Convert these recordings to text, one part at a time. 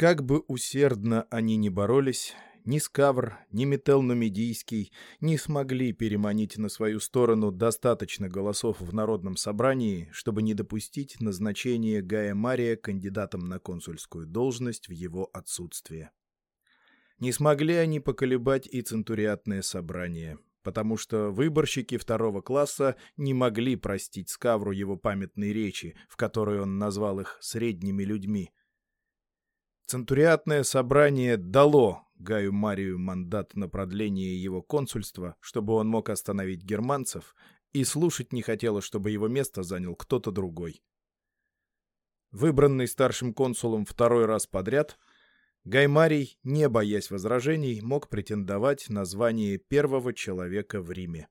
Как бы усердно они ни боролись, ни Скавр, ни Метел Нумидийский не смогли переманить на свою сторону достаточно голосов в Народном собрании, чтобы не допустить назначения Гая Мария кандидатом на консульскую должность в его отсутствие. Не смогли они поколебать и Центуриатное собрание, потому что выборщики второго класса не могли простить Скавру его памятной речи, в которой он назвал их «средними людьми», Центуриатное собрание дало Гаю Марию мандат на продление его консульства, чтобы он мог остановить германцев, и слушать не хотело, чтобы его место занял кто-то другой. Выбранный старшим консулом второй раз подряд, Гай Марий, не боясь возражений, мог претендовать на звание первого человека в Риме.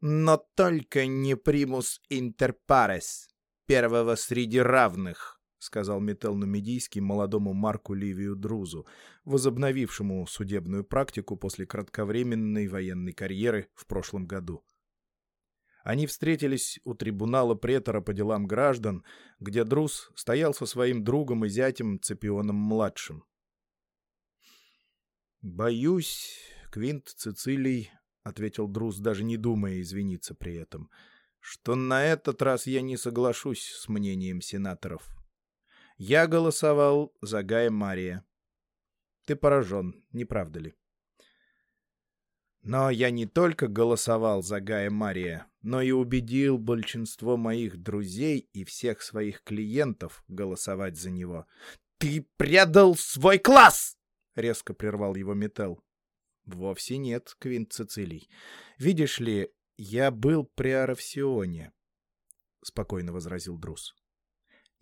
«Но только не примус интер парес, первого среди равных», — сказал Метел Нумидийский молодому Марку Ливию Друзу, возобновившему судебную практику после кратковременной военной карьеры в прошлом году. Они встретились у трибунала претора по делам граждан, где Друз стоял со своим другом и зятем Цепионом-младшим. «Боюсь, Квинт Цицилий», — ответил Друз, даже не думая извиниться при этом, — «что на этот раз я не соглашусь с мнением сенаторов». Я голосовал за Гая Мария. Ты поражен, не правда ли? Но я не только голосовал за Гая Мария, но и убедил большинство моих друзей и всех своих клиентов голосовать за него. «Ты предал свой класс!» — резко прервал его Метел. «Вовсе нет, Квинт Цицилий. Видишь ли, я был при Аравсионе», — спокойно возразил Друз.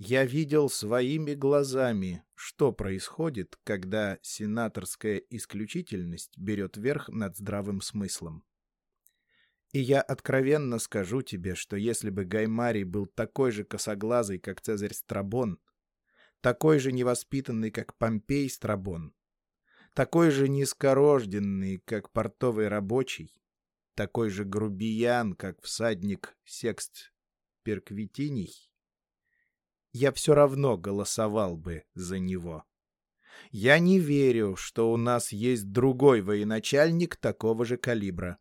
Я видел своими глазами, что происходит, когда сенаторская исключительность берет верх над здравым смыслом. И я откровенно скажу тебе, что если бы Гаймарий был такой же косоглазый, как Цезарь Страбон, такой же невоспитанный, как Помпей Страбон, такой же низкорожденный, как портовый рабочий, такой же грубиян, как всадник Секст Перквитиний, я все равно голосовал бы за него. Я не верю, что у нас есть другой военачальник такого же калибра.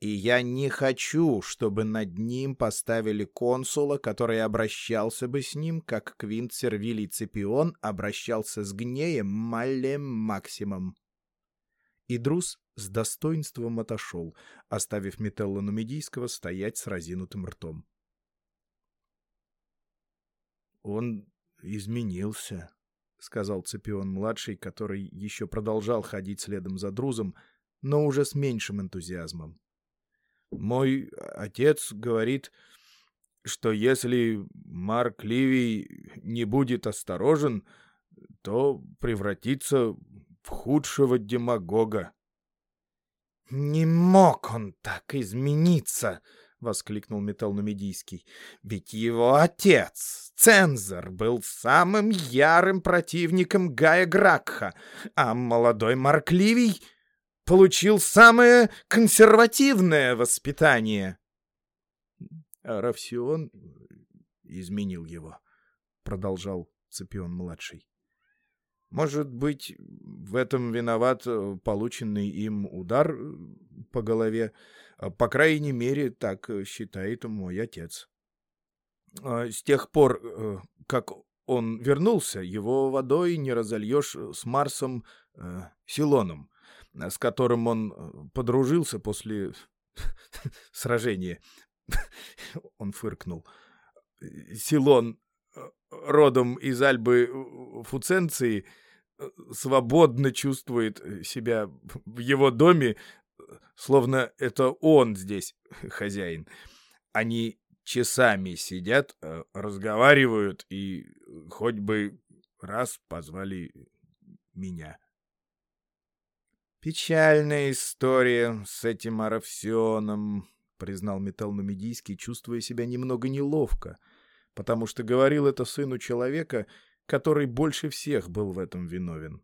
И я не хочу, чтобы над ним поставили консула, который обращался бы с ним, как Квинт Сервилий Цепион обращался с Гнеем Маллем Максимом. И Друз с достоинством отошел, оставив Метелла Нумидийского стоять с разинутым ртом. «Он изменился», — сказал Цепион-младший, который еще продолжал ходить следом за Друзом, но уже с меньшим энтузиазмом. «Мой отец говорит, что если Марк Ливий не будет осторожен, то превратится в худшего демагога». «Не мог он так измениться!» — воскликнул Металлнумидийский. «Ведь его отец, Цензор, был самым ярым противником Гая Гракха, а молодой Марк Ливий получил самое консервативное воспитание». «Равсион изменил его», — продолжал Цепион-младший. «Может быть, в этом виноват полученный им удар по голове?» А, по крайней мере, так э, считает мой отец. А, с тех пор, э, как он вернулся, его водой не разольешь с Марсом э, Силоном, с которым он подружился после сражения. Он фыркнул. Силон, родом из Альбы Фуценции, свободно чувствует себя в его доме словно это он здесь хозяин. Они часами сидят, э, разговаривают и хоть бы раз позвали меня. «Печальная история с этим Аравсионом», — признал Металл Нумидийский, чувствуя себя немного неловко, потому что говорил это сыну человека, который больше всех был в этом виновен.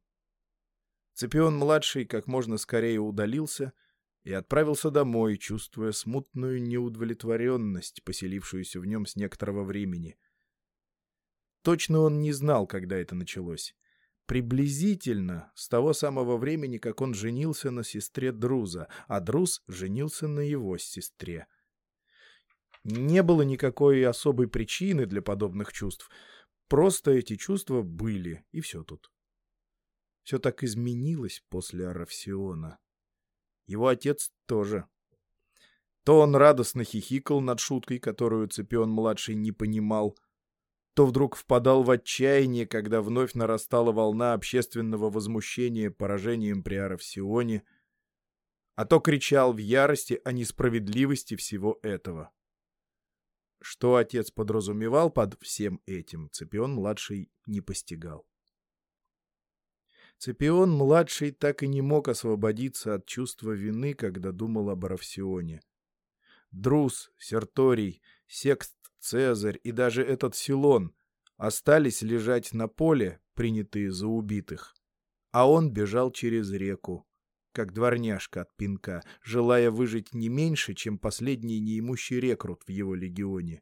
Цепион-младший как можно скорее удалился — и отправился домой, чувствуя смутную неудовлетворенность, поселившуюся в нем с некоторого времени. Точно он не знал, когда это началось. Приблизительно с того самого времени, как он женился на сестре Друза, а Друз женился на его сестре. Не было никакой особой причины для подобных чувств. Просто эти чувства были, и все тут. Все так изменилось после Аравсиона. Его отец тоже. То он радостно хихикал над шуткой, которую Цепион-младший не понимал, то вдруг впадал в отчаяние, когда вновь нарастала волна общественного возмущения поражением при Аравсионе, а то кричал в ярости о несправедливости всего этого. Что отец подразумевал под всем этим, Цепион-младший не постигал. Цепион-младший так и не мог освободиться от чувства вины, когда думал об Аравсионе. Друз, Серторий, Секст Цезарь и даже этот Силон остались лежать на поле, принятые за убитых, а он бежал через реку, как дворняжка от пинка, желая выжить не меньше, чем последний неимущий рекрут в его легионе.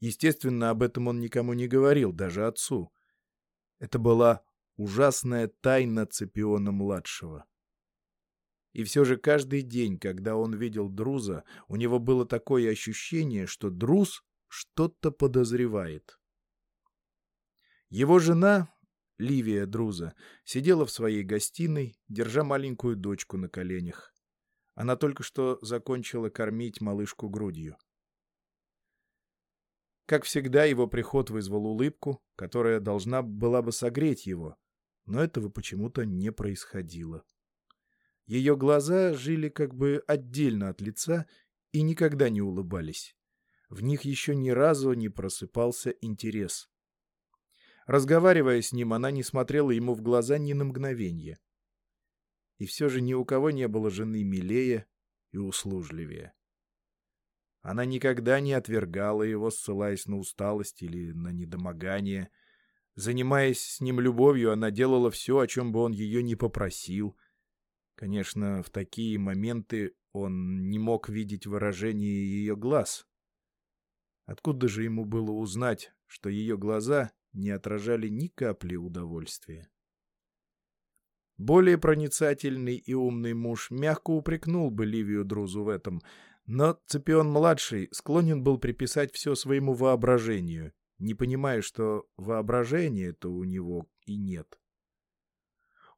Естественно, об этом он никому не говорил, даже отцу. Это была ужасная тайна Цепиона-младшего. И все же каждый день, когда он видел Друза, у него было такое ощущение, что Друз что-то подозревает. Его жена, Ливия Друза, сидела в своей гостиной, держа маленькую дочку на коленях. Она только что закончила кормить малышку грудью. Как всегда, его приход вызвал улыбку, которая должна была бы согреть его, но этого почему-то не происходило. Ее глаза жили как бы отдельно от лица и никогда не улыбались. В них еще ни разу не просыпался интерес. Разговаривая с ним, она не смотрела ему в глаза ни на мгновение. И все же ни у кого не было жены милее и услужливее. Она никогда не отвергала его, ссылаясь на усталость или на недомогание. Занимаясь с ним любовью, она делала все, о чем бы он ее не попросил — Конечно, в такие моменты он не мог видеть выражение ее глаз. Откуда же ему было узнать, что ее глаза не отражали ни капли удовольствия? Более проницательный и умный муж мягко упрекнул бы Ливию Друзу в этом, но Цепион-младший склонен был приписать все своему воображению, не понимая, что воображения-то у него и нет.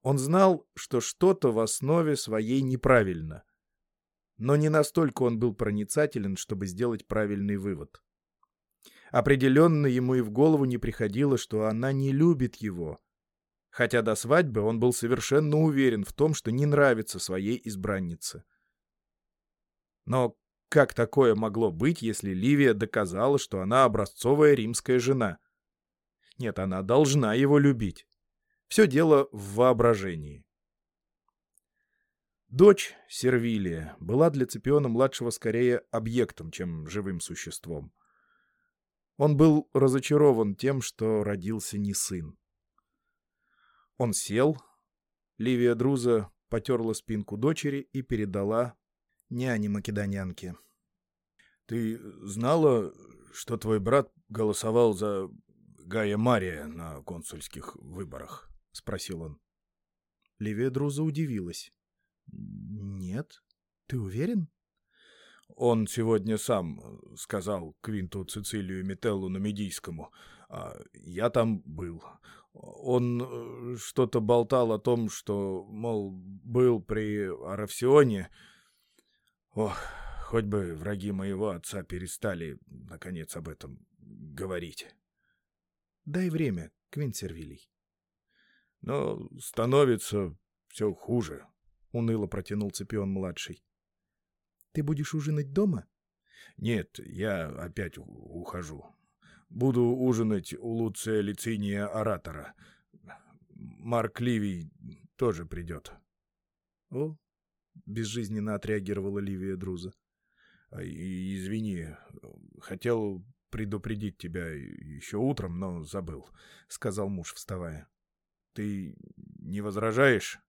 Он знал, что что-то в основе своей неправильно. Но не настолько он был проницателен, чтобы сделать правильный вывод. Определенно ему и в голову не приходило, что она не любит его. Хотя до свадьбы он был совершенно уверен в том, что не нравится своей избраннице. Но как такое могло быть, если Ливия доказала, что она образцовая римская жена? Нет, она должна его любить. Все дело в воображении. Дочь Сервилия была для Цепиона-младшего скорее объектом, чем живым существом. Он был разочарован тем, что родился не сын. Он сел. Ливия Друза потерла спинку дочери и передала няне-македонянке. — Ты знала, что твой брат голосовал за Гая Мария на консульских выборах? — спросил он. Ливия Друза удивилась. — Нет. Ты уверен? Он сегодня сам сказал Квинту Цицилию Метеллу на Медийскому. А я там был. Он э, что-то болтал о том, что, мол, был при Аравсионе. Ох, хоть бы враги моего отца перестали, наконец, об этом говорить. Дай время, Квинт Сервилий. Но становится все хуже, — уныло протянул Цепион-младший. — Ты будешь ужинать дома? — Нет, я опять ухожу. Буду ужинать у Луция Лициния Оратора. Марк Ливий тоже придет. — О, — безжизненно отреагировала Ливия Друза. — Извини, хотел предупредить тебя еще утром, но забыл, — сказал муж, вставая. Ты не возражаешь?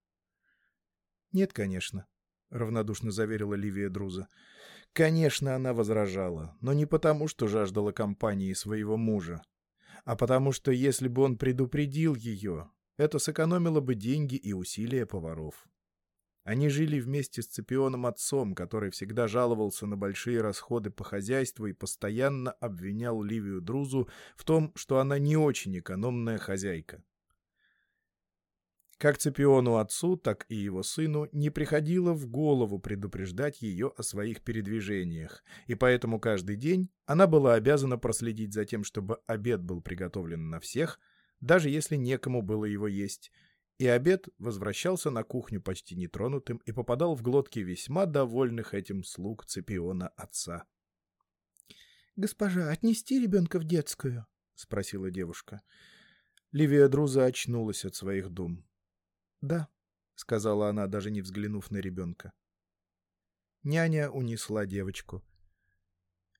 Нет, конечно, равнодушно заверила Ливия Друза. Конечно, она возражала, но не потому, что жаждала компании своего мужа. а потому что если бы он предупредил ее, это сэкономило бы деньги и усилия поваров. Они жили вместе с Цепионом отцом, который всегда жаловался на большие расходы по хозяйству и постоянно обвинял Ливию Друзу в том, что она не очень экономная хозяйка. Как Цепиону отцу, так и его сыну не приходило в голову предупреждать ее о своих передвижениях, и поэтому каждый день она была обязана проследить за тем, чтобы обед был приготовлен на всех, даже если некому было его есть, и обед возвращался на кухню почти нетронутым и попадал в глотки весьма довольных этим слуг Цепиона отца. — Госпожа, отнести ребенка в детскую? — спросила девушка. Ливия Друза очнулась от своих дум. — Да, — сказала она, даже не взглянув на ребенка. Няня унесла девочку.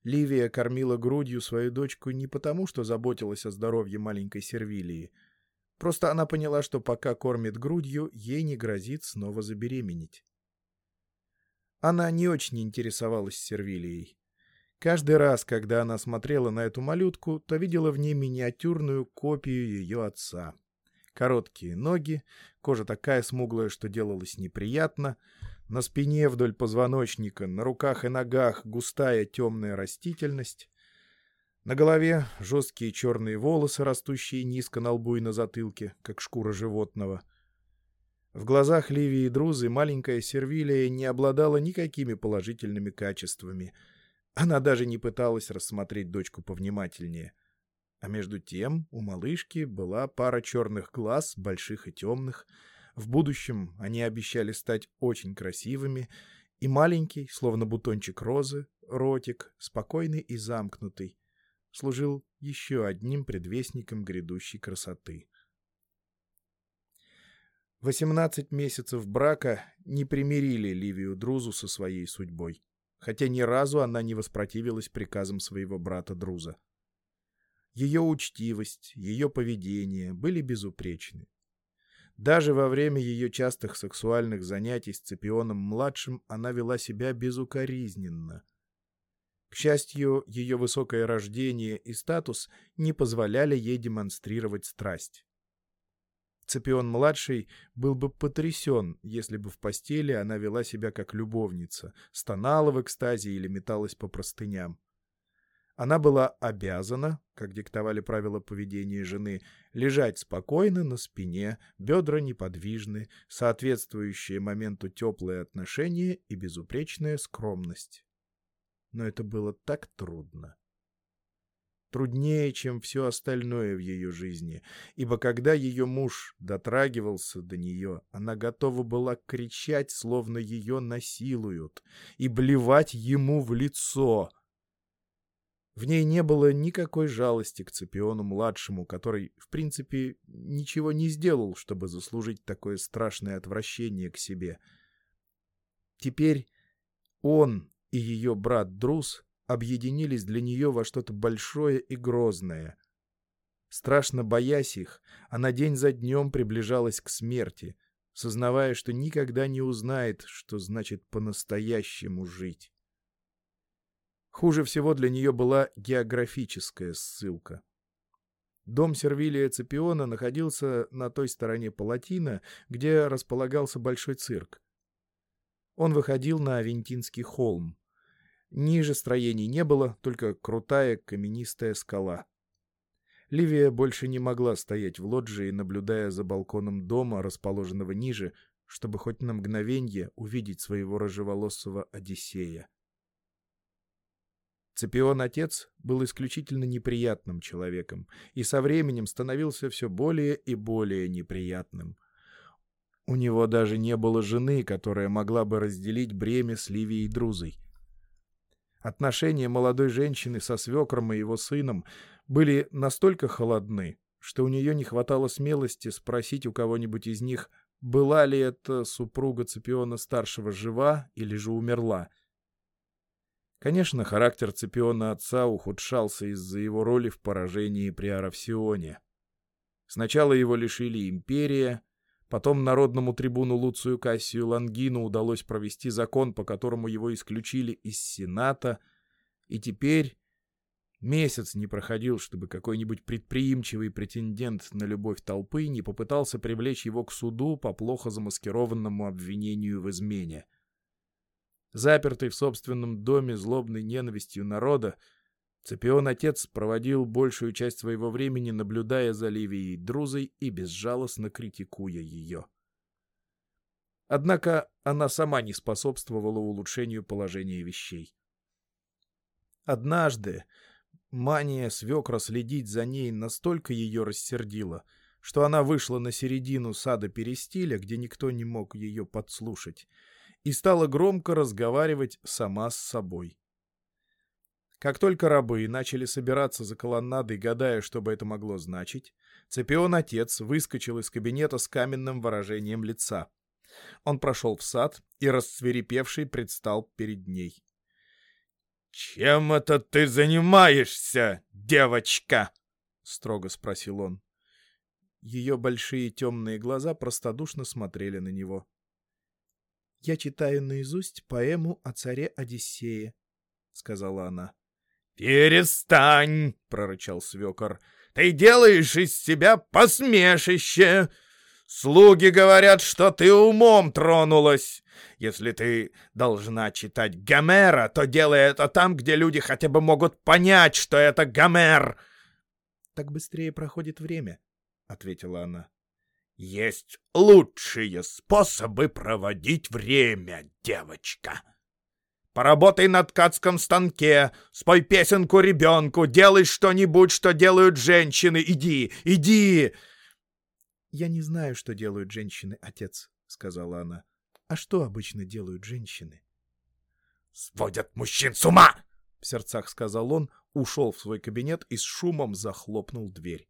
Ливия кормила грудью свою дочку не потому, что заботилась о здоровье маленькой Сервилии — Просто она поняла, что пока кормит грудью, ей не грозит снова забеременеть. Она не очень интересовалась Сервилией. Каждый раз, когда она смотрела на эту малютку, то видела в ней миниатюрную копию ее отца. Короткие ноги, кожа такая смуглая, что делалось неприятно, на спине вдоль позвоночника, на руках и ногах густая темная растительность, на голове жесткие черные волосы, растущие низко на лбу и на затылке, как шкура животного. В глазах Ливии и Друзы маленькая Сервилия не обладала никакими положительными качествами. Она даже не пыталась рассмотреть дочку повнимательнее. А между тем у малышки была пара черных глаз, больших и темных. В будущем они обещали стать очень красивыми, и маленький, словно бутончик розы, ротик, спокойный и замкнутый, служил еще одним предвестником грядущей красоты. Восемнадцать месяцев брака не примирили Ливию Друзу со своей судьбой, хотя ни разу она не воспротивилась приказам своего брата Друза. Ее учтивость, ее поведение были безупречны. Даже во время ее частых сексуальных занятий с Цепионом-младшим она вела себя безукоризненно — к счастью, ее высокое рождение и статус не позволяли ей демонстрировать страсть. Цепион-младший был бы потрясен, если бы в постели она вела себя как любовница, стонала в экстазе или металась по простыням. Она была обязана, как диктовали правила поведения жены, лежать спокойно на спине, бедра неподвижны, соответствующие моменту теплые отношения и безупречная скромность но это было так трудно. Труднее, чем все остальное в ее жизни, ибо когда ее муж дотрагивался до нее, она готова была кричать, словно ее насилуют, и блевать ему в лицо. В ней не было никакой жалости к Цепиону-младшему, который, в принципе, ничего не сделал, чтобы заслужить такое страшное отвращение к себе. Теперь он и ее брат Друз объединились для нее во что-то большое и грозное. Страшно боясь их, она день за днем приближалась к смерти, сознавая, что никогда не узнает, что значит по-настоящему жить. Хуже всего для нее была географическая ссылка. Дом Сервилия Цепиона находился на той стороне Палатина, где располагался большой цирк. Он выходил на Авентинский холм. Ниже строений не было, только крутая каменистая скала. Ливия больше не могла стоять в лоджии, наблюдая за балконом дома, расположенного ниже, чтобы хоть на мгновенье увидеть своего рыжеволосого Одиссея. Цепион-отец был исключительно неприятным человеком и со временем становился все более и более неприятным — у него даже не было жены, которая могла бы разделить бремя с Ливией Друзой. Отношения молодой женщины со свекром и его сыном были настолько холодны, что у нее не хватало смелости спросить у кого-нибудь из них, была ли эта супруга Цепиона-старшего жива или же умерла. Конечно, характер Цепиона отца ухудшался из-за его роли в поражении при Аравсионе. Сначала его лишили империя, Потом народному трибуну Луцию Кассию Лангину удалось провести закон, по которому его исключили из Сената, и теперь Месяц не проходил, чтобы какой-нибудь предприимчивый претендент на любовь толпы не попытался привлечь его к суду по плохо замаскированному обвинению в измене. Запертый в собственном доме злобной ненавистью народа, Цепион-отец проводил большую часть своего времени, наблюдая за Ливией Друзой и безжалостно критикуя ее. Однако она сама не способствовала улучшению положения вещей. Однажды мания свекра следить за ней настолько ее рассердила, что она вышла на середину сада Перестиля, где никто не мог ее подслушать, и стала громко разговаривать сама с собой. Как только рабы начали собираться за колоннадой, гадая, что бы это могло значить, Цепион-отец выскочил из кабинета с каменным выражением лица. Он прошел в сад и, расцверепевший, предстал перед ней. «Чем это ты занимаешься, девочка?» — строго спросил он. Ее большие темные глаза простодушно смотрели на него. «Я читаю наизусть поэму о царе Одиссее», — сказала она. «Перестань!» — прорычал свекор. «Ты делаешь из себя посмешище! Слуги говорят, что ты умом тронулась. Если ты должна читать Гомера, то делай это там, где люди хотя бы могут понять, что это Гомер!» «Так быстрее проходит время», — ответила она. «Есть лучшие способы проводить время, девочка!» Поработай на ткацком станке, спой песенку ребенку, делай что-нибудь, что делают женщины. Иди, иди!» «Я не знаю, что делают женщины, отец», — сказала она. «А что обычно делают женщины?» «Сводят мужчин с ума!» — в сердцах сказал он, ушел в свой кабинет и с шумом захлопнул дверь.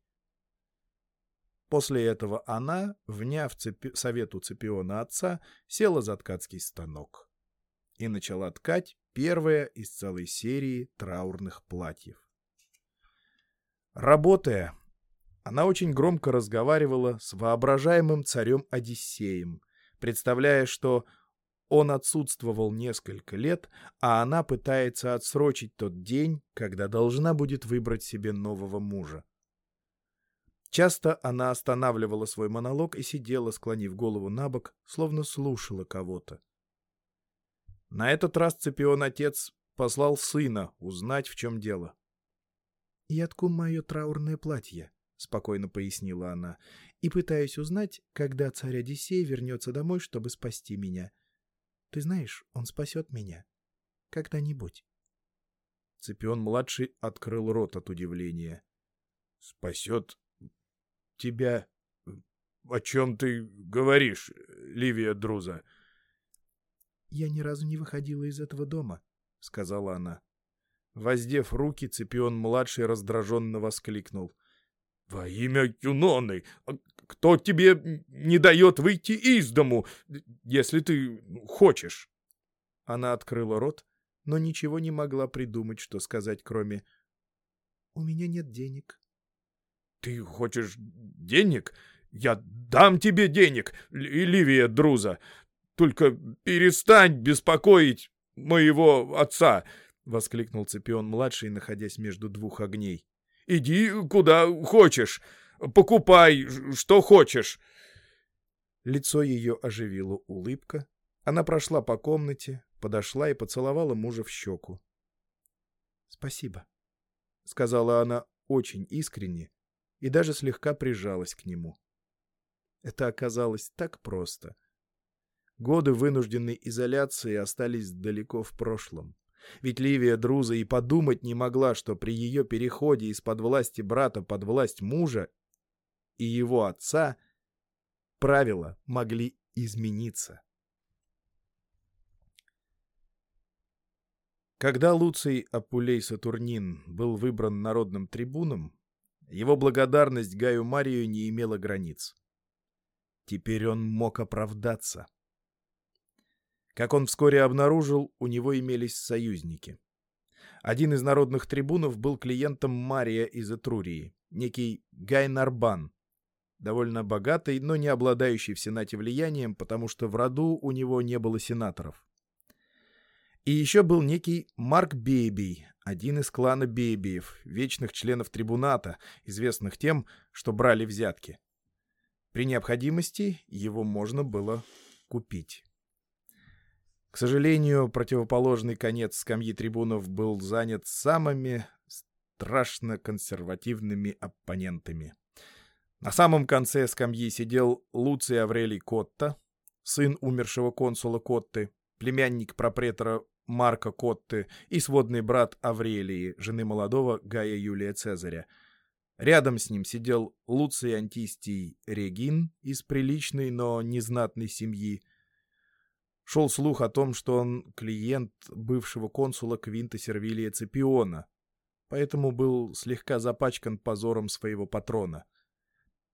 После этого она, вняв цепи... совету Цепиона отца, села за ткацкий станок и начала ткать первое из целой серии траурных платьев. Работая, она очень громко разговаривала с воображаемым царем Одиссеем, представляя, что он отсутствовал несколько лет, а она пытается отсрочить тот день, когда должна будет выбрать себе нового мужа. Часто она останавливала свой монолог и сидела, склонив голову на бок, словно слушала кого-то. На этот раз Цепион-отец послал сына узнать, в чем дело. — Я тку мое траурное платье, — спокойно пояснила она, — и пытаюсь узнать, когда царь Одиссей вернется домой, чтобы спасти меня. Ты знаешь, он спасет меня. Когда-нибудь. Цепион-младший открыл рот от удивления. — Спасет тебя? О чем ты говоришь, Ливия Друза? — «Я ни разу не выходила из этого дома», — сказала она. Воздев руки, Цепион-младший раздраженно воскликнул. «Во имя Юноны! Кто тебе не дает выйти из дому, если ты хочешь?» Она открыла рот, но ничего не могла придумать, что сказать, кроме «У меня нет денег». «Ты хочешь денег? Я дам тебе денег, Ливия Друза. Только перестань беспокоить моего отца!» — воскликнул Цепион-младший, находясь между двух огней. «Иди куда хочешь, покупай, что хочешь!» Лицо ее оживило улыбка. Она прошла по комнате, подошла и поцеловала мужа в щеку. «Спасибо», — сказала она очень искренне и даже слегка прижалась к нему. Это оказалось так просто — Годы вынужденной изоляции остались далеко в прошлом. Ведь Ливия Друза и подумать не могла, что при ее переходе из-под власти брата под власть мужа и его отца правила могли измениться. Когда Луций Апулей Сатурнин был выбран народным трибуном, его благодарность Гаю Марию не имела границ. Теперь он мог оправдаться. Как он вскоре обнаружил, у него имелись союзники. Один из народных трибунов был клиентом Мария из Этрурии, некий Гай Нарбан, довольно богатый, но не обладающий в Сенате влиянием, потому что в роду у него не было сенаторов. И еще был некий Марк Бейбий, один из клана Бейбиев, вечных членов трибуната, известных тем, что брали взятки. При необходимости его можно было купить. К сожалению, противоположный конец скамьи трибунов был занят самыми страшно консервативными оппонентами. На самом конце скамьи сидел Луций Аврелий Котта, сын умершего консула Котты, племянник пропретора Марка Котты и сводный брат Аврелии, жены молодого Гая Юлия Цезаря. Рядом с ним сидел Луций Антистий Регин из приличной, но незнатной семьи. Шел слух о том, что он клиент бывшего консула Квинта Сервилия Цепиона, поэтому был слегка запачкан позором своего патрона.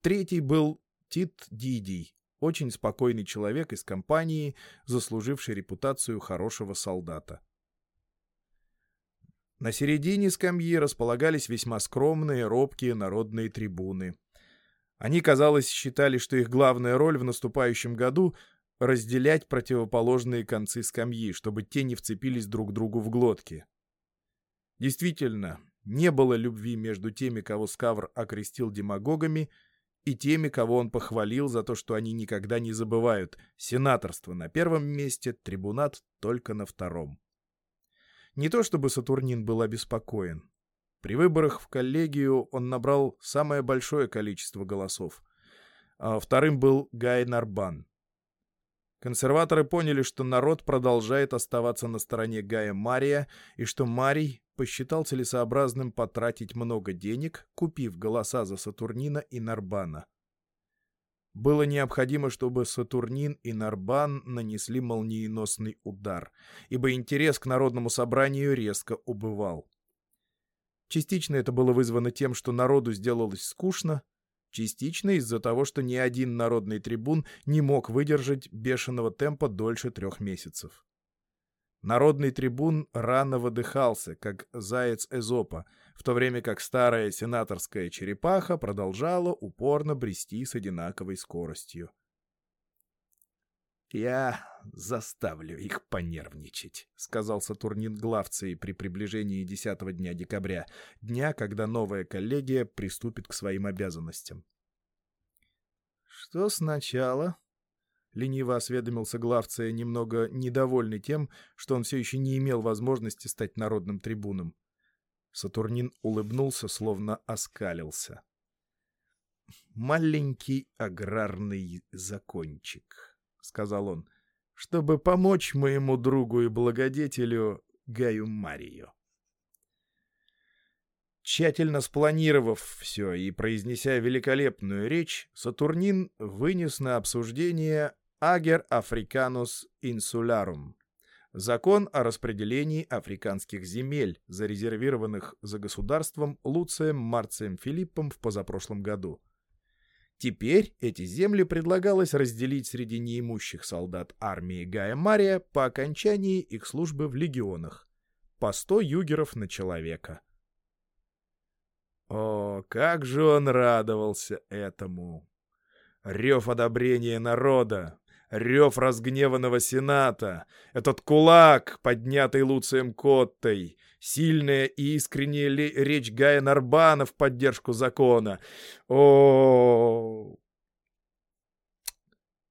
Третий был Тит Дидий, очень спокойный человек из компании, заслуживший репутацию хорошего солдата. На середине скамьи располагались весьма скромные, робкие народные трибуны. Они, казалось, считали, что их главная роль в наступающем году — разделять противоположные концы скамьи, чтобы те не вцепились друг другу в глотки. Действительно, не было любви между теми, кого Скавр окрестил демагогами, и теми, кого он похвалил за то, что они никогда не забывают. Сенаторство на первом месте, трибунат только на втором. Не то чтобы Сатурнин был обеспокоен. При выборах в коллегию он набрал самое большое количество голосов. А вторым был Гай Нарбан. Консерваторы поняли, что народ продолжает оставаться на стороне Гая Мария, и что Марий посчитал целесообразным потратить много денег, купив голоса за Сатурнина и Нарбана. Было необходимо, чтобы Сатурнин и Нарбан нанесли молниеносный удар, ибо интерес к народному собранию резко убывал. Частично это было вызвано тем, что народу сделалось скучно, частично из-за того, что ни один народный трибун не мог выдержать бешеного темпа дольше трех месяцев. Народный трибун рано выдыхался, как заяц Эзопа, в то время как старая сенаторская черепаха продолжала упорно брести с одинаковой скоростью. «Я заставлю их понервничать», — сказал Сатурнин Главции при приближении десятого дня декабря, дня, когда новая коллегия приступит к своим обязанностям. «Что сначала?» — лениво осведомился Главция, немного недовольный тем, что он все еще не имел возможности стать народным трибуном. Сатурнин улыбнулся, словно оскалился. «Маленький аграрный закончик». — сказал он, — чтобы помочь моему другу и благодетелю Гаю Марию. Тщательно спланировав все и произнеся великолепную речь, Сатурнин вынес на обсуждение Агер Африканус Инсулярум — закон о распределении африканских земель, зарезервированных за государством Луцием Марцием Филиппом в позапрошлом году — Теперь эти земли предлагалось разделить среди неимущих солдат армии Гая Мария по окончании их службы в легионах. По сто югеров на человека. О, как же он радовался этому! Рев одобрения народа, рев разгневанного сената, этот кулак, поднятый Луцием Коттой, сильная и искренняя речь Гая Нарбана в поддержку закона. О,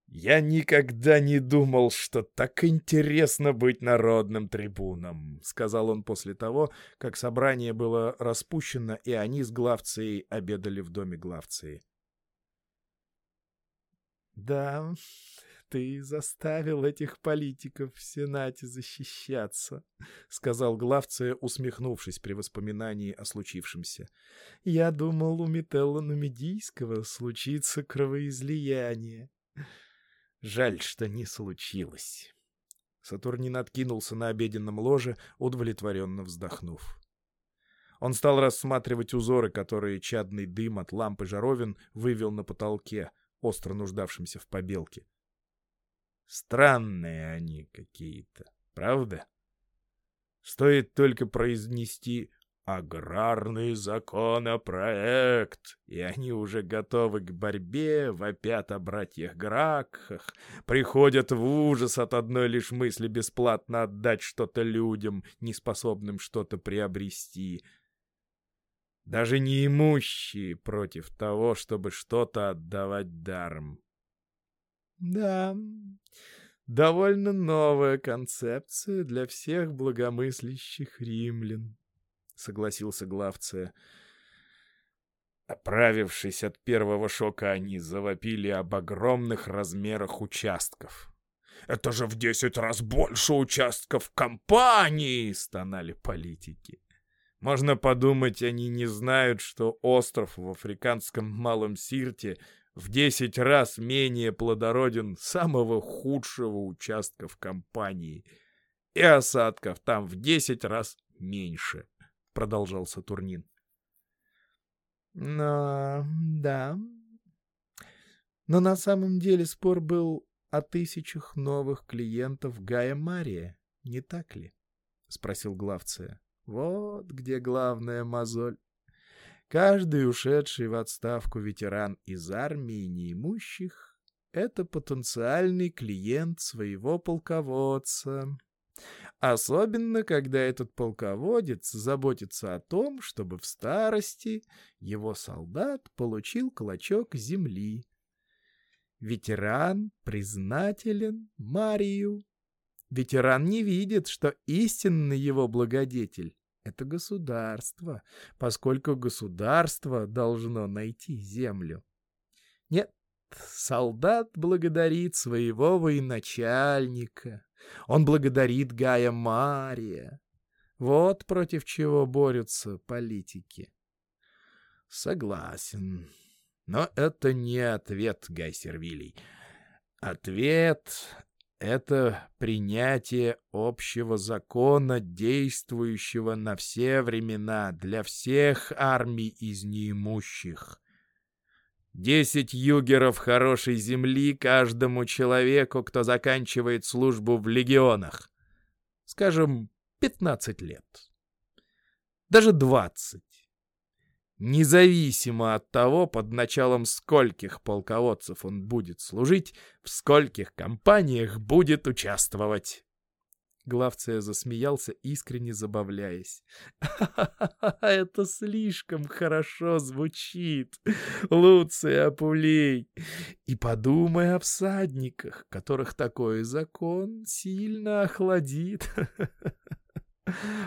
я никогда не думал, что так интересно быть народным трибуном, сказал он после того, как собрание было распущено, и они с главцией обедали в доме главции. Да, ты заставил этих политиков в Сенате защищаться, — сказал Главция, усмехнувшись при воспоминании о случившемся. — Я думал, у Метелла Нумидийского случится кровоизлияние. Жаль, что не случилось. Сатурнин откинулся на обеденном ложе, удовлетворенно вздохнув. Он стал рассматривать узоры, которые чадный дым от лампы жаровин вывел на потолке, остро нуждавшимся в побелке. Странные они какие-то, правда? Стоит только произнести аграрный законопроект, и они уже готовы к борьбе, вопят о братьях Гракхах, приходят в ужас от одной лишь мысли бесплатно отдать что-то людям, неспособным что-то приобрести. Даже неимущие против того, чтобы что-то отдавать даром. Да, довольно новая концепция для всех благомыслящих римлян согласился Главция. Оправившись от первого шока, они завопили об огромных размерах участков. «Это же в десять раз больше участков компании!» — стонали политики. Можно подумать, они не знают, что остров в африканском Малом Сирте в десять раз менее плодороден самого худшего участка в компании, и осадков там в десять раз меньше. — продолжал Сатурнин. «Но... да. Но на самом деле спор был о тысячах новых клиентов Гая Мария, не так ли?» — спросил Главция. «Вот где главная мозоль. Каждый ушедший в отставку ветеран из армии неимущих — это потенциальный клиент своего полководца». Особенно, когда этот полководец заботится о том, чтобы в старости его солдат получил клочок земли. Ветеран признателен Марию. Ветеран не видит, что истинный его благодетель — это государство, поскольку государство должно найти землю. Нет, солдат благодарит своего военачальника, он благодарит Гая Мария. Вот против чего борются политики. Согласен. Но это не ответ, Гай Сервилий. Ответ — это принятие общего закона, действующего на все времена для всех армий из неимущих. Десять югеров хорошей земли каждому человеку, кто заканчивает службу в легионах. Скажем, пятнадцать лет. Даже двадцать. Независимо от того, под началом скольких полководцев он будет служить, в скольких компаниях будет участвовать. Главция засмеялся, искренне забавляясь. «Это слишком хорошо звучит, Луция Апулей! И подумай о всадниках, которых такой закон сильно охладит.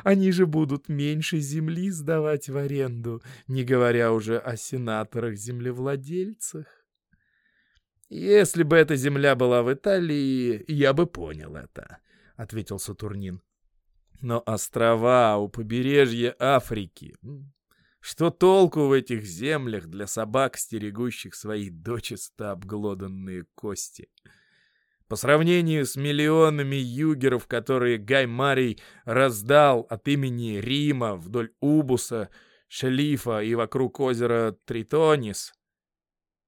Они же будут меньше земли сдавать в аренду, не говоря уже о сенаторах-землевладельцах. Если бы эта земля была в Италии, я бы понял это». — ответил Сатурнин. «Но острова у побережья Африки... Что толку в этих землях для собак, стерегущих свои дочисто обглоданные кости?» По сравнению с миллионами югеров, которые Гай Марий раздал от имени Рима вдоль Убуса, Шелифа и вокруг озера Тритонис,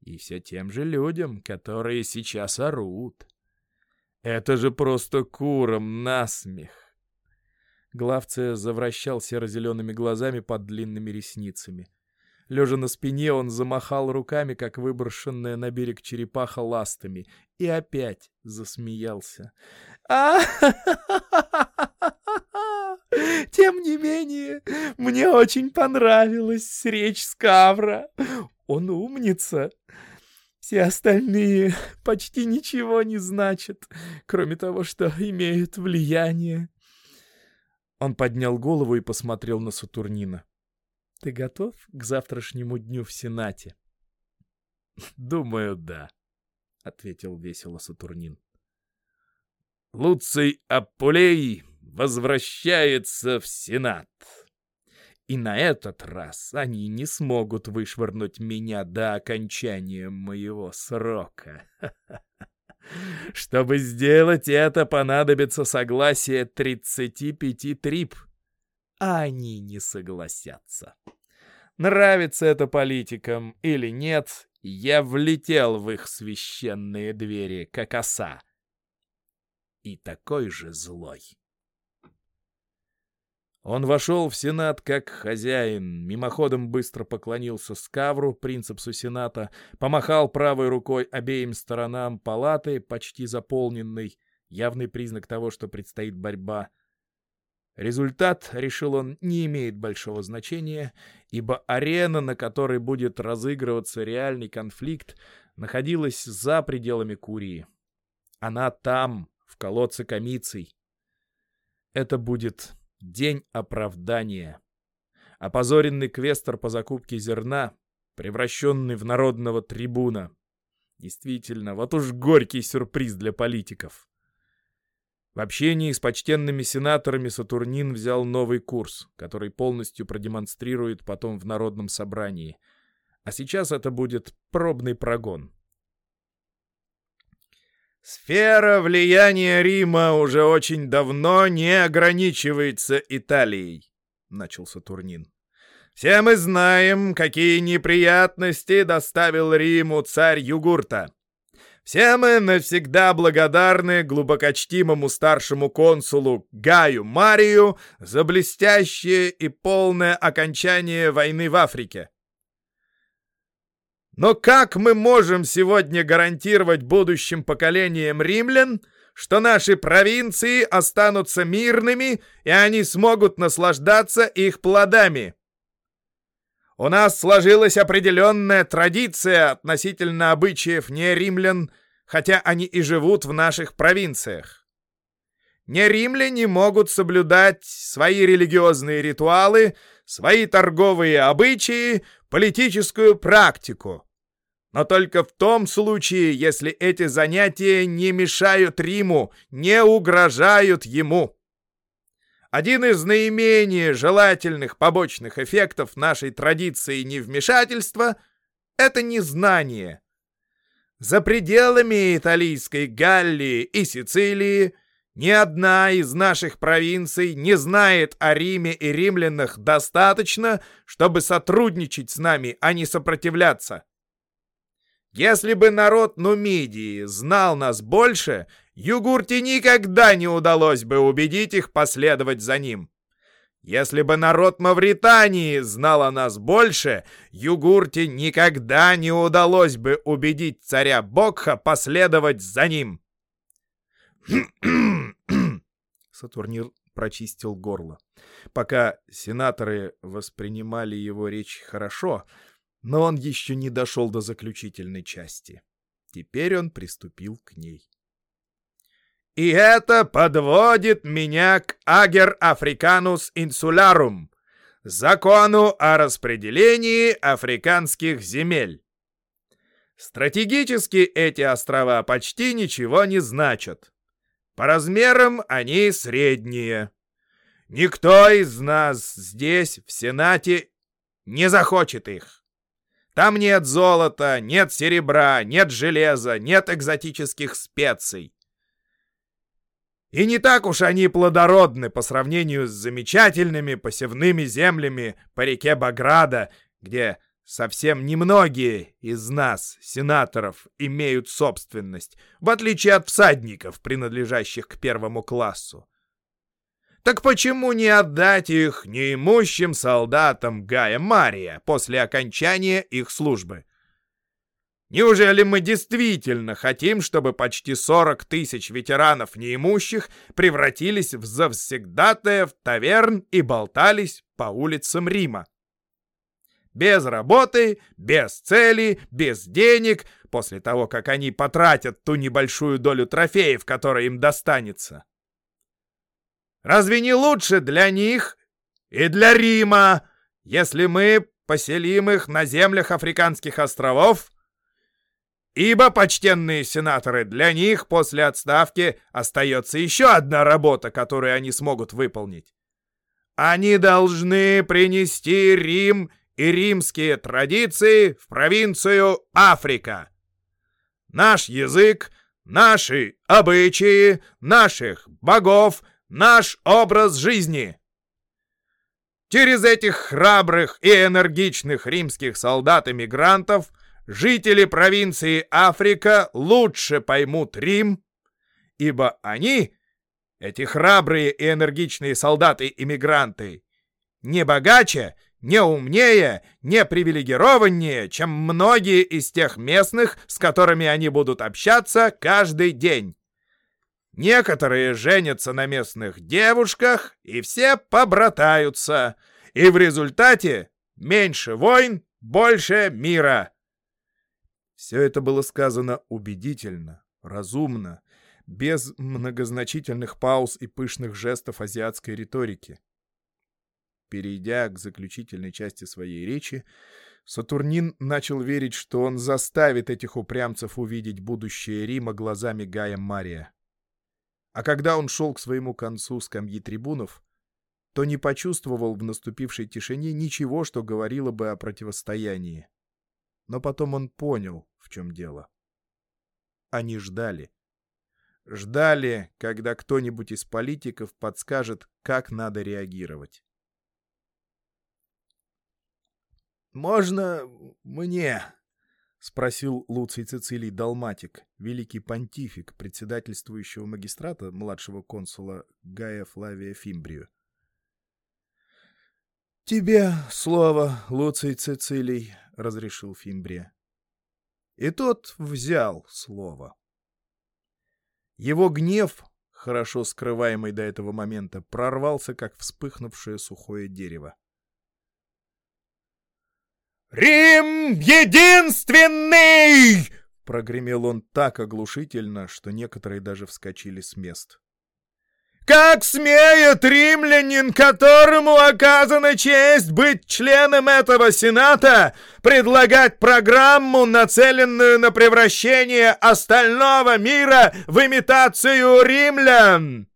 и все тем же людям, которые сейчас орут. Это же просто куром насмех. Главция завращал серо-зелеными глазами под длинными ресницами. Лежа на спине, он замахал руками, как выброшенная на берег черепаха ластами, и опять засмеялся. а Тем не менее, мне очень понравилась речь Скавра. Он умница. Все остальные почти ничего не значат, кроме того, что имеют влияние. Он поднял голову и посмотрел на Сатурнина. — Ты готов к завтрашнему дню в Сенате? — Думаю, да, — ответил весело Сатурнин. — Луций Апулей возвращается в Сенат. И на этот раз они не смогут вышвырнуть меня до окончания моего срока. Чтобы сделать это, понадобится согласие 35 трип. А они не согласятся. Нравится это политикам или нет, я влетел в их священные двери, как оса. И такой же злой. Он вошел в Сенат как хозяин, мимоходом быстро поклонился Скавру, принципсу Сената, помахал правой рукой обеим сторонам палаты, почти заполненной, явный признак того, что предстоит борьба. Результат, решил он, не имеет большого значения, ибо арена, на которой будет разыгрываться реальный конфликт, находилась за пределами Курии. Она там, в колодце комиций. Это будет день оправдания. Опозоренный квестор по закупке зерна, превращенный в народного трибуна. Действительно, вот уж горький сюрприз для политиков. В общении с почтенными сенаторами Сатурнин взял новый курс, который полностью продемонстрирует потом в Народном собрании. А сейчас это будет пробный прогон. Сфера влияния Рима уже очень давно не ограничивается Италией, начал Сатурнин. Все мы знаем, какие неприятности доставил Риму царь Югурта. Все мы навсегда благодарны глубокочтимому старшему консулу Гаю Марию за блестящее и полное окончание войны в Африке. Но как мы можем сегодня гарантировать будущим поколениям римлян, что наши провинции останутся мирными и они смогут наслаждаться их плодами? У нас сложилась определенная традиция относительно обычаев не римлян, хотя они и живут в наших провинциях. Не римляне могут соблюдать свои религиозные ритуалы, свои торговые обычаи, политическую практику но только в том случае, если эти занятия не мешают Риму, не угрожают ему. Один из наименее желательных побочных эффектов нашей традиции невмешательства — это незнание. За пределами Италийской Галлии и Сицилии ни одна из наших провинций не знает о Риме и римлянах достаточно, чтобы сотрудничать с нами, а не сопротивляться. Если бы народ Нумидии знал нас больше, Югурте никогда не удалось бы убедить их последовать за ним. Если бы народ Мавритании знал о нас больше, Югурте никогда не удалось бы убедить царя Бокха последовать за ним. Сатурнир прочистил горло. Пока сенаторы воспринимали его речь хорошо, но он еще не дошел до заключительной части. Теперь он приступил к ней. «И это подводит меня к Агер Африканус Инсулярум, закону о распределении африканских земель. Стратегически эти острова почти ничего не значат. По размерам они средние. Никто из нас здесь, в Сенате, не захочет их. Там нет золота, нет серебра, нет железа, нет экзотических специй. И не так уж они плодородны по сравнению с замечательными посевными землями по реке Баграда, где совсем немногие из нас, сенаторов, имеют собственность, в отличие от всадников, принадлежащих к первому классу. Так почему не отдать их неимущим солдатам Гая Мария после окончания их службы? Неужели мы действительно хотим, чтобы почти 40 тысяч ветеранов неимущих превратились в завсегдатаев таверн и болтались по улицам Рима? Без работы, без цели, без денег, после того, как они потратят ту небольшую долю трофеев, которая им достанется. Разве не лучше для них и для Рима, если мы поселим их на землях африканских островов? Ибо, почтенные сенаторы, для них после отставки остается еще одна работа, которую они смогут выполнить. Они должны принести Рим и римские традиции в провинцию Африка. Наш язык, наши обычаи, наших богов — наш образ жизни. Через этих храбрых и энергичных римских солдат-эмигрантов жители провинции Африка лучше поймут Рим, ибо они эти храбрые и энергичные солдаты-иммигранты, не богаче, не умнее, не привилегированнее, чем многие из тех местных, с которыми они будут общаться каждый день. Некоторые женятся на местных девушках, и все побратаются. И в результате меньше войн, больше мира. Все это было сказано убедительно, разумно, без многозначительных пауз и пышных жестов азиатской риторики. Перейдя к заключительной части своей речи, Сатурнин начал верить, что он заставит этих упрямцев увидеть будущее Рима глазами Гая Мария. А когда он шел к своему концу скамьи трибунов, то не почувствовал в наступившей тишине ничего, что говорило бы о противостоянии. Но потом он понял, в чем дело. Они ждали. Ждали, когда кто-нибудь из политиков подскажет, как надо реагировать. «Можно мне?» — спросил Луций Цицилий Далматик, великий понтифик председательствующего магистрата младшего консула Гая Флавия Фимбрию. «Тебе слово, Луций Цицилий», — разрешил Фимбрия. И тот взял слово. Его гнев, хорошо скрываемый до этого момента, прорвался, как вспыхнувшее сухое дерево. «Рим единственный!» — прогремел он так оглушительно, что некоторые даже вскочили с мест. «Как смеет римлянин, которому оказана честь быть членом этого сената, предлагать программу, нацеленную на превращение остального мира в имитацию римлян?»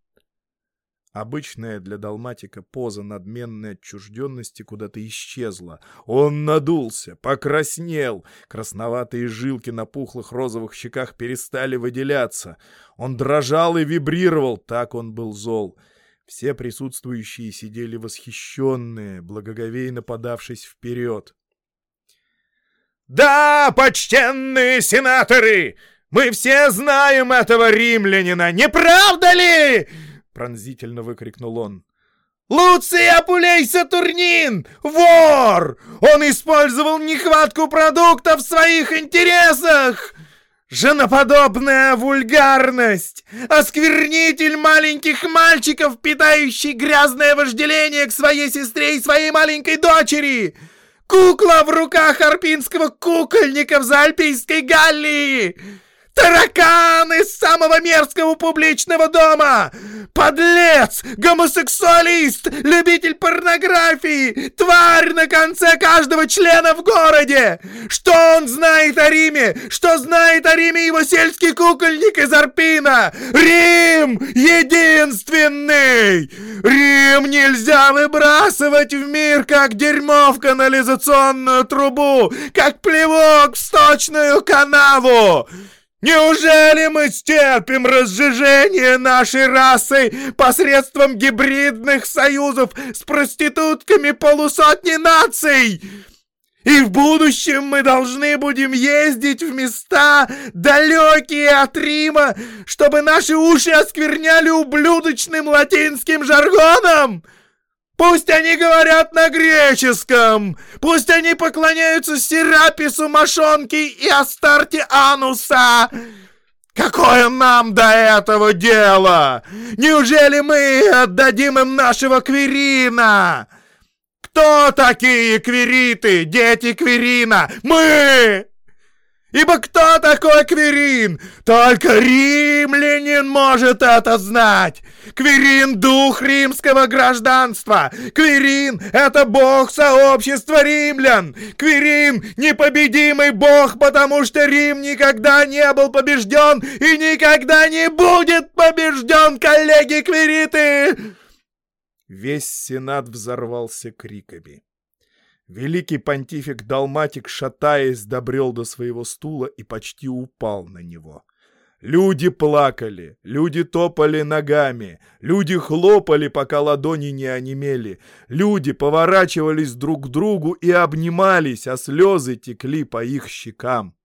Обычная для далматика поза надменной отчужденности куда-то исчезла. Он надулся, покраснел. Красноватые жилки на пухлых розовых щеках перестали выделяться. Он дрожал и вибрировал, так он был зол. Все присутствующие сидели восхищенные, благоговейно подавшись вперед. «Да, почтенные сенаторы! Мы все знаем этого римлянина, не правда ли?» — пронзительно выкрикнул он. «Луций Апулей Сатурнин! Вор! Он использовал нехватку продуктов в своих интересах! Женоподобная вульгарность! Осквернитель маленьких мальчиков, питающий грязное вожделение к своей сестре и своей маленькой дочери! Кукла в руках арпинского кукольника в Заальпийской Галлии!» Таракан из самого мерзкого публичного дома! Подлец! Гомосексуалист! Любитель порнографии! Тварь на конце каждого члена в городе! Что он знает о Риме? Что знает о Риме его сельский кукольник из Арпина? Рим единственный! Рим нельзя выбрасывать в мир, как дерьмо в канализационную трубу, как плевок в сточную канаву! Неужели мы стерпим разжижение нашей расы посредством гибридных союзов с проститутками полусотни наций? И в будущем мы должны будем ездить в места, далекие от Рима, чтобы наши уши оскверняли ублюдочным латинским жаргоном? Пусть они говорят на греческом! Пусть они поклоняются Серапису Мошонки и Астарте Ануса! Какое нам до этого дело? Неужели мы отдадим им нашего Кверина? Кто такие Квериты, дети Кверина? Мы! Ибо кто такой Кверин? Только римлянин может это знать. Кверин — дух римского гражданства. Кверин — это бог сообщества римлян. Кверин — непобедимый бог, потому что Рим никогда не был побежден и никогда не будет побежден, коллеги Квериты!» Весь сенат взорвался криками. Великий понтифик Далматик, шатаясь, добрел до своего стула и почти упал на него. Люди плакали, люди топали ногами, люди хлопали, пока ладони не онемели, люди поворачивались друг к другу и обнимались, а слезы текли по их щекам.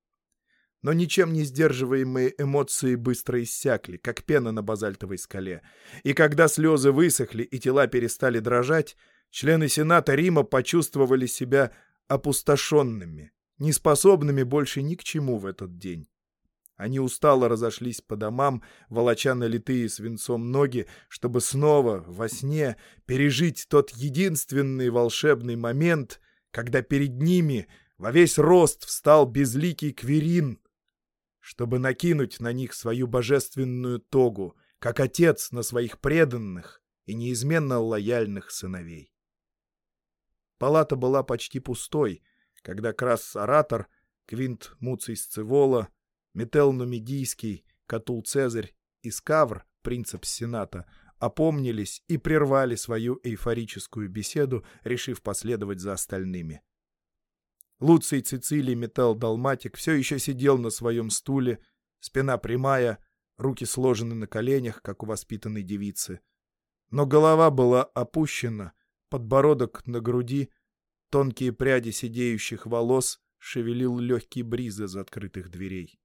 Но ничем не сдерживаемые эмоции быстро иссякли, как пена на базальтовой скале. И когда слезы высохли и тела перестали дрожать, члены Сената Рима почувствовали себя опустошенными, неспособными больше ни к чему в этот день. Они устало разошлись по домам, волоча налитые свинцом ноги, чтобы снова, во сне, пережить тот единственный волшебный момент, когда перед ними во весь рост встал безликий Кверин, чтобы накинуть на них свою божественную тогу, как отец на своих преданных и неизменно лояльных сыновей. Палата была почти пустой, когда Крас-оратор, Квинт Муций Сцевола, Метел Нумидийский, Катул Цезарь и Скавр, принцип Сената, опомнились и прервали свою эйфорическую беседу, решив последовать за остальными. Луций Цицилий Метел Далматик все еще сидел на своем стуле, спина прямая, руки сложены на коленях, как у воспитанной девицы. Но голова была опущена, подбородок на груди, тонкие пряди сидеющих волос шевелил легкий бриз из открытых дверей.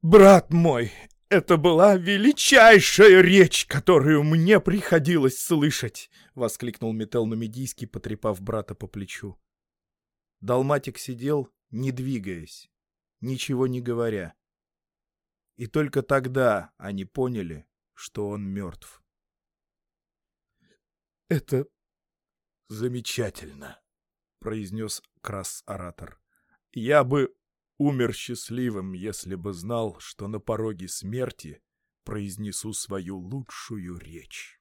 «Брат мой, это была величайшая речь, которую мне приходилось слышать!» — воскликнул Метел Нумидийский, потрепав брата по плечу. Далматик сидел, не двигаясь, ничего не говоря. И только тогда они поняли, что он мертв. «Это замечательно», — произнес Крас-оратор. «Я бы умер счастливым, если бы знал, что на пороге смерти произнесу свою лучшую речь.